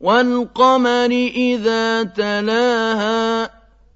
وَالْقَمَرِ إِذَا تَلَاهَا